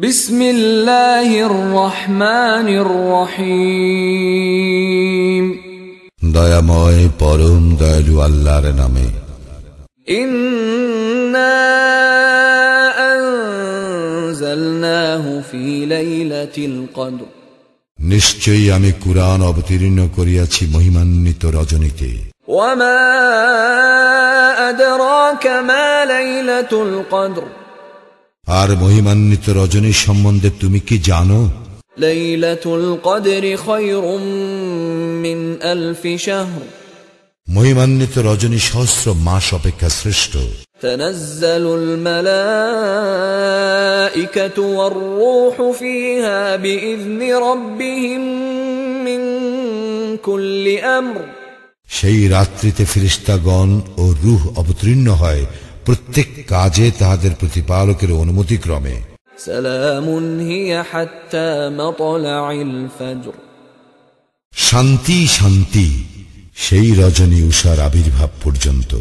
বিসমিল্লাহির রহমানির রহিম। দয়াময় পরম দয়ালু আল্লাহর নামে। ইন্না আনজালনাহু ফি লাইলাতিল কদর। নিশ্চয়ই আমি কুরআন অবতীর্ণ করিয়াছি মহিমান্বিত রজনীতে। ওয়া মা আদরাকা মা লাইলাতুল কদর। আর মহিমান্বিত রজনী সম্বন্ধে তুমি কি জানো ليلة القدر خير من ألف شهر মহিমান্বিত রজনী সহস্র মাস অপেক্ষা শ্রেষ্ঠ تنزل الملائكة والروح فيها بإذن ربهم من كل أمر সেই রাত্রিতে ফিরিস্তাগণ ও রুহ অবতীর্ণ হয় প্রত্যেক কাজে তাহাদের প্রতিপালকের অনুমতি ক্রমে। শান্তি শান্তি সেই রজনী উষার আবির্ভাব পর্যন্ত।